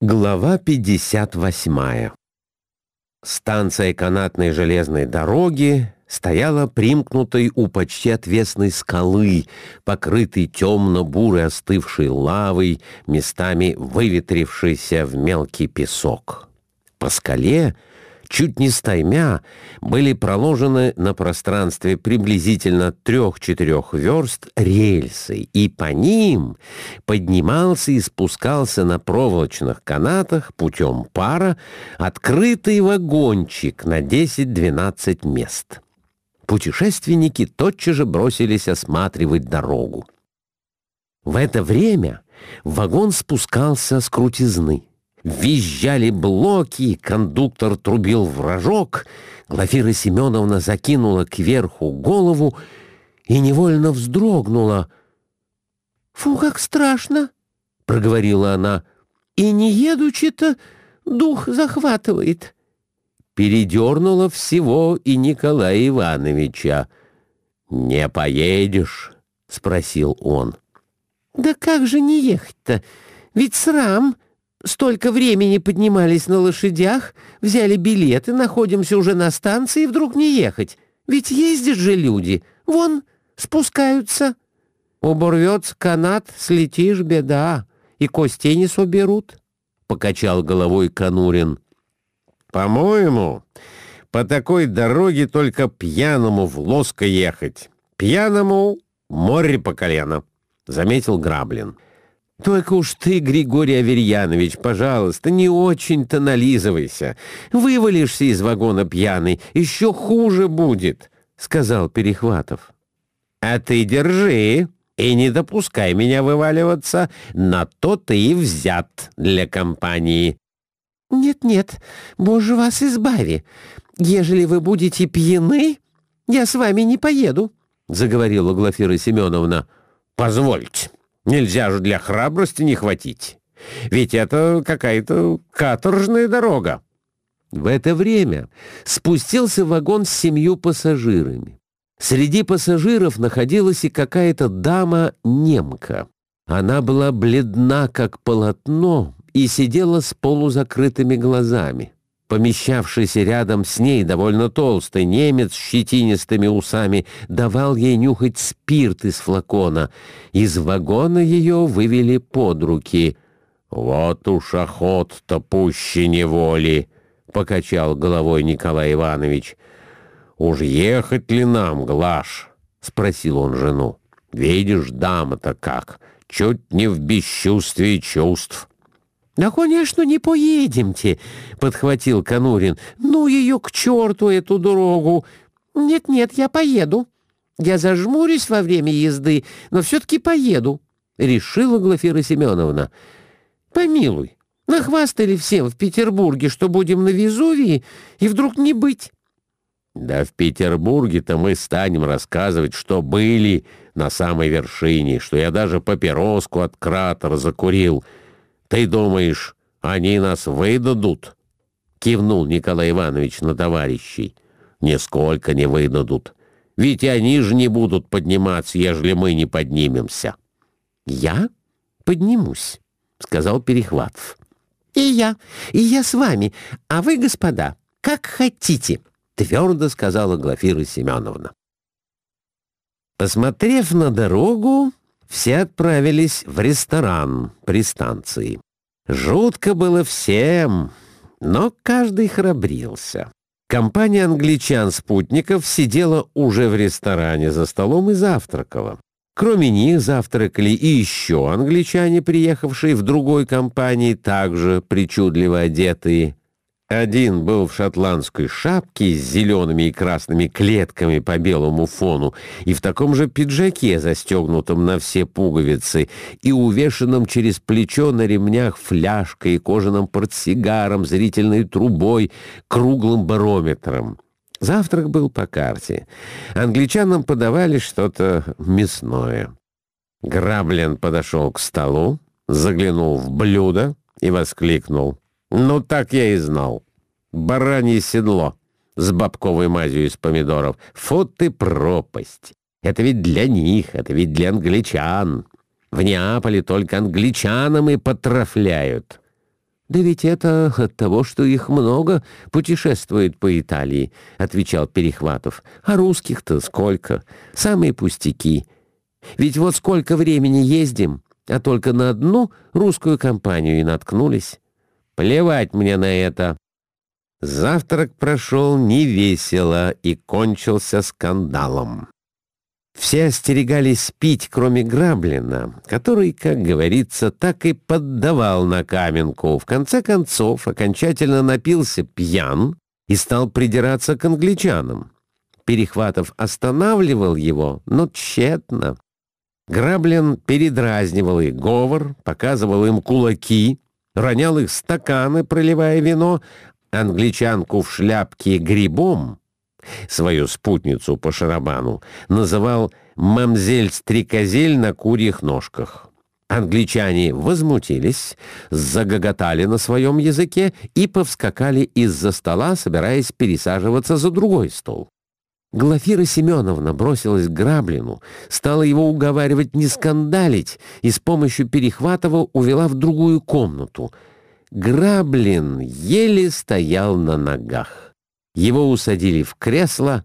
Глава 58 Станция канатной железной дороги стояла примкнутой у почти отвесной скалы, покрытой темно-бурой остывшей лавой, местами выветрившейся в мелкий песок. По скале чуть не стаймя, были проложены на пространстве приблизительно трех-четырех верст рельсы, и по ним поднимался и спускался на проволочных канатах путем пара открытый вагончик на 10-12 мест. Путешественники тотчас же бросились осматривать дорогу. В это время вагон спускался с крутизны. Визжали блоки, кондуктор трубил в рожок, Глафира Семеновна закинула кверху голову и невольно вздрогнула. «Фу, как страшно!» — проговорила она. «И не едучи-то дух захватывает». Передернула всего и Николая Ивановича. «Не поедешь?» — спросил он. «Да как же не ехать-то? Ведь срам!» Столько времени поднимались на лошадях, взяли билеты, находимся уже на станции, и вдруг не ехать. Ведь ездят же люди. Вон, спускаются. Оборвется канат, слетишь, беда, и костей не соберут. Покачал головой Конурин. По-моему, по такой дороге только пьяному в лоско ехать. Пьяному море по колено, — заметил Граблин. — только уж ты, Григорий Аверьянович, пожалуйста, не очень-то нализывайся. Вывалишься из вагона пьяный, еще хуже будет, — сказал Перехватов. А ты держи и не допускай меня вываливаться, на то ты и взят для компании. Нет-нет, боже вас избави. Ежели вы будете пьяны, я с вами не поеду, — заговорила Глафира Семеновна. Позвольте. Нельзя же для храбрости не хватить. Ведь это какая-то каторжная дорога. В это время спустился вагон с семью пассажирами. Среди пассажиров находилась и какая-то дама-немка. Она была бледна, как полотно, и сидела с полузакрытыми глазами. Помещавшийся рядом с ней довольно толстый немец с щетинистыми усами давал ей нюхать спирт из флакона. Из вагона ее вывели под руки. «Вот уж охот-то пуще неволи!» — покачал головой Николай Иванович. «Уж ехать ли нам, Глаш?» — спросил он жену. «Видишь, дама-то как, чуть не в бесчувствии чувств». «Да, конечно, не поедемте», — подхватил Конурин. «Ну ее к черту, эту дорогу!» «Нет-нет, я поеду. Я зажмурюсь во время езды, но все-таки поеду», — решила Глафира Семеновна. «Помилуй, нахвастали всем в Петербурге, что будем на Везувии, и вдруг не быть». «Да в Петербурге-то мы станем рассказывать, что были на самой вершине, что я даже папироску от кратера закурил». Ты думаешь, они нас выдадут? Кивнул Николай Иванович на товарищей. Нисколько не выдадут. Ведь они же не будут подниматься, ежели мы не поднимемся. Я поднимусь, сказал Перехватов. И я, и я с вами. А вы, господа, как хотите, твердо сказала Глафира Семеновна. Посмотрев на дорогу, все отправились в ресторан при станции. Жутко было всем, но каждый храбрился. Компания англичан-спутников сидела уже в ресторане за столом и завтракала. Кроме них завтракали и еще англичане, приехавшие в другой компании, также причудливо одетые. Один был в шотландской шапке с зелеными и красными клетками по белому фону и в таком же пиджаке, застегнутом на все пуговицы, и увешанном через плечо на ремнях фляжкой и кожаным портсигаром, зрительной трубой, круглым барометром. Завтрак был по карте. Англичанам подавали что-то мясное. Граблен подошел к столу, заглянул в блюдо и воскликнул — ну, так я и знал. Баранье седло с бабковой мазью из помидоров. Фу ты пропасть! Это ведь для них, это ведь для англичан. В Неаполе только англичанам и потрафляют. «Да ведь это от того, что их много путешествует по Италии», — отвечал Перехватов. «А русских-то сколько? Самые пустяки. Ведь вот сколько времени ездим, а только на одну русскую компанию и наткнулись. Плевать мне на это». Завтрак прошел невесело и кончился скандалом. Все остерегались пить, кроме Граблина, который, как говорится, так и поддавал на каменку. В конце концов, окончательно напился пьян и стал придираться к англичанам. Перехватов останавливал его, но тщетно. Граблин передразнивал их говор, показывал им кулаки, ронял их стаканы, проливая вино, англичанку в шляпке грибом свою спутницу по шарабану, называл «мамзель Стрекозель на курьих ножках». Англичане возмутились, загоготали на своем языке и повскакали из-за стола, собираясь пересаживаться за другой стол. Глафира Семеновна бросилась к Граблину, стала его уговаривать не скандалить и с помощью Перехватова увела в другую комнату. Граблин еле стоял на ногах. Его усадили в кресло,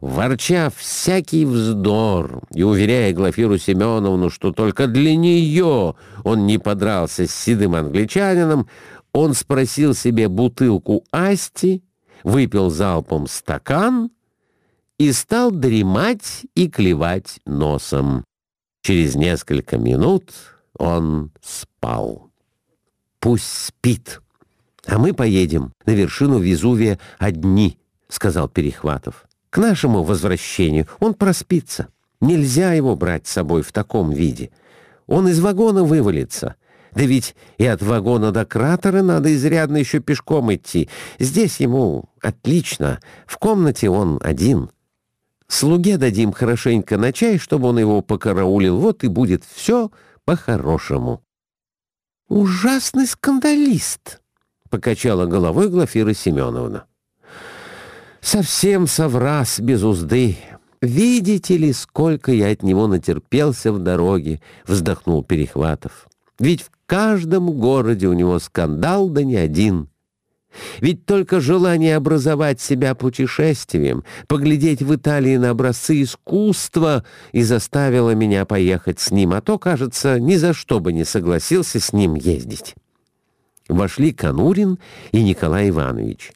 ворча всякий вздор и уверяя Глафиру Семеновну, что только для нее он не подрался с седым англичанином, он спросил себе бутылку асти, выпил залпом стакан и стал дремать и клевать носом. Через несколько минут он спал. «Пусть спит», «А мы поедем на вершину Везувия одни», — сказал Перехватов. «К нашему возвращению он проспится. Нельзя его брать с собой в таком виде. Он из вагона вывалится. Да ведь и от вагона до кратера надо изрядно еще пешком идти. Здесь ему отлично. В комнате он один. Слуге дадим хорошенько на чай, чтобы он его покараулил. Вот и будет все по-хорошему». «Ужасный скандалист», — покачала головой Глафира Семеновна. «Совсем соврас без узды. Видите ли, сколько я от него натерпелся в дороге?» — вздохнул Перехватов. «Ведь в каждом городе у него скандал, да не один. Ведь только желание образовать себя путешествием, поглядеть в Италии на образцы искусства и заставило меня поехать с ним, а то, кажется, ни за что бы не согласился с ним ездить» вошли Конурин и Николай Иванович.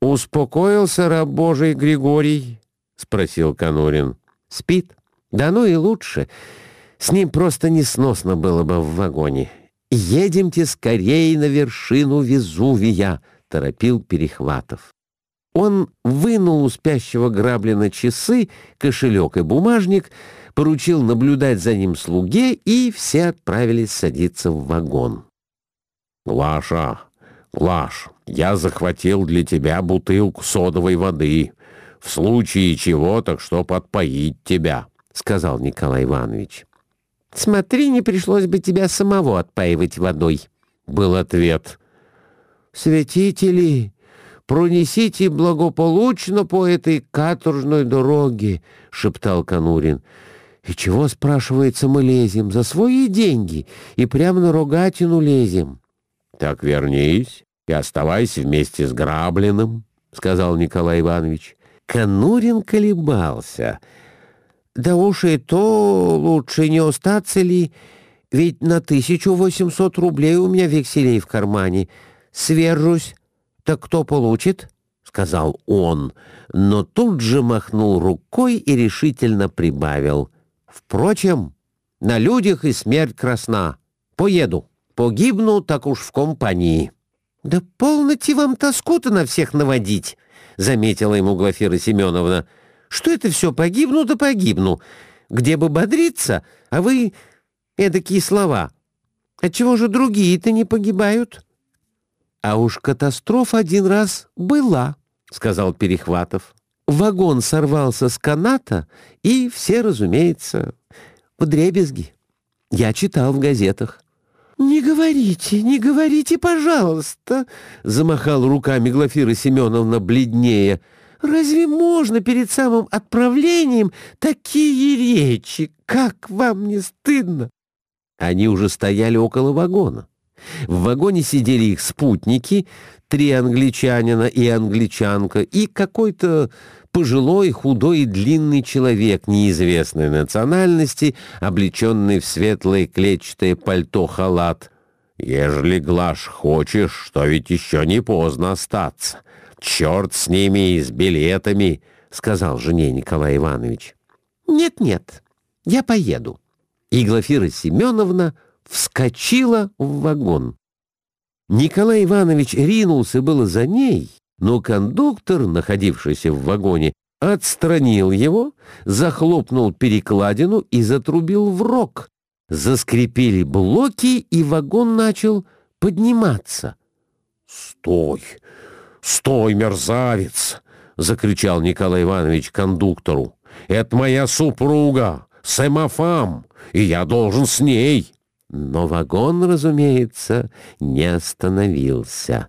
«Успокоился раб Божий Григорий?» — спросил Конурин. «Спит? Да ну и лучше. С ним просто несносно было бы в вагоне. Едемте скорее на вершину Везувия», — торопил Перехватов. Он вынул у спящего Граблина часы, кошелек и бумажник, поручил наблюдать за ним слуге, и все отправились садиться в вагон. «Глаша, Глаш, я захватил для тебя бутылку содовой воды. В случае чего, так что подпоить тебя», — сказал Николай Иванович. «Смотри, не пришлось бы тебя самого отпаивать водой», — был ответ. «Святители, пронесите благополучно по этой каторжной дороге», — шептал Конурин. «И чего, спрашивается, мы лезем? За свои деньги и прямо на рогатину лезем». «Так вернись и оставайся вместе с Граблиным», — сказал Николай Иванович. Конурин колебался. «Да уж и то лучше не остаться ли, ведь на тысячу восемьсот рублей у меня векселей в кармане. Свержусь, так кто получит?» — сказал он, но тут же махнул рукой и решительно прибавил. «Впрочем, на людях и смерть красна. Поеду». Погибну, так уж в компании». «Да полноте вам тоску-то на всех наводить», — заметила ему Глафира Семеновна. «Что это все погибну да погибну? Где бы бодриться, а вы эдакие слова. Отчего же другие-то не погибают?» «А уж катастрофа один раз была», — сказал Перехватов. Вагон сорвался с каната, и все, разумеется, в дребезги. Я читал в газетах. «Не говорите, не говорите, пожалуйста!» — замахал руками Глафира Семеновна бледнее. «Разве можно перед самым отправлением такие речи? Как вам не стыдно?» Они уже стояли около вагона. В вагоне сидели их спутники, три англичанина и англичанка, и какой-то пожилой, худой и длинный человек неизвестной национальности, облеченный в светлое клетчатое пальто-халат. «Ежели, Глаш, хочешь, то ведь еще не поздно остаться. Черт с ними и с билетами», — сказал жене Николай Иванович. «Нет-нет, я поеду». И Глафира Семеновна вскочила в вагон. Николай Иванович ринулся было за ней, но кондуктор, находившийся в вагоне, отстранил его, захлопнул перекладину и затрубил в рог. Заскрипели блоки, и вагон начал подниматься. «Стой! Стой, мерзавец!» — закричал Николай Иванович кондуктору. «Это моя супруга, Семафам, и я должен с ней!» Но вагон, разумеется, не остановился.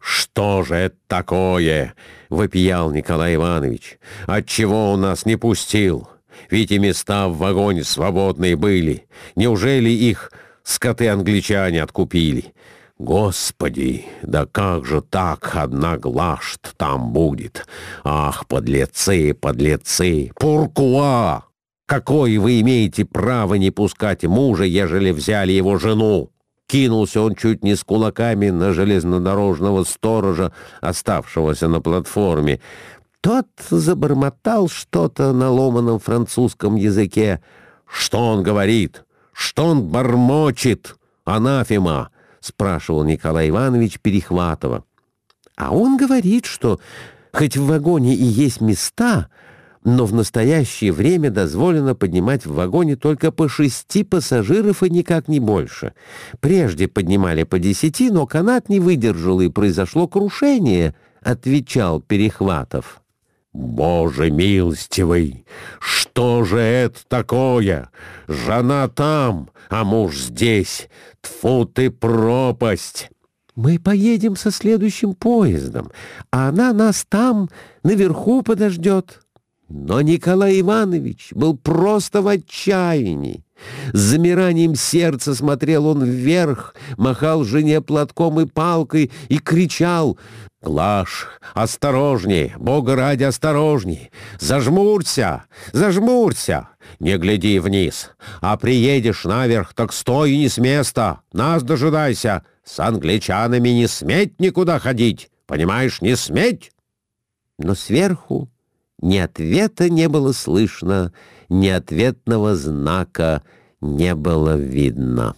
«Что же это такое?» — вопиял Николай Иванович. «Отчего он нас не пустил? Ведь и места в вагоне свободные были. Неужели их скоты-англичане откупили? Господи, да как же так одна глашт там будет? Ах, подлецы, подлецы! Пуркуа! Какое вы имеете право не пускать мужа, ежели взяли его жену?» Кинулся он чуть не с кулаками на железнодорожного сторожа, оставшегося на платформе. Тот забормотал что-то на ломаном французском языке. «Что он говорит? Что он бормочет? Анафема!» — спрашивал Николай Иванович Перехватова. «А он говорит, что хоть в вагоне и есть места, но в настоящее время дозволено поднимать в вагоне только по шести пассажиров и никак не больше. Прежде поднимали по десяти, но канат не выдержал, и произошло крушение, — отвечал Перехватов. «Боже милостивый, что же это такое? Жена там, а муж здесь. Тфу ты пропасть!» «Мы поедем со следующим поездом, а она нас там, наверху подождет». Но Николай Иванович был просто в отчаянии. С замиранием сердца смотрел он вверх, махал жене платком и палкой и кричал «Глаш, осторожней, Бога ради, осторожней! Зажмурься, зажмурься! Не гляди вниз, а приедешь наверх, так стой не с места, нас дожидайся! С англичанами не сметь никуда ходить, понимаешь, не сметь!» Но сверху ни ответа не было слышно, ни ответного знака не было видно.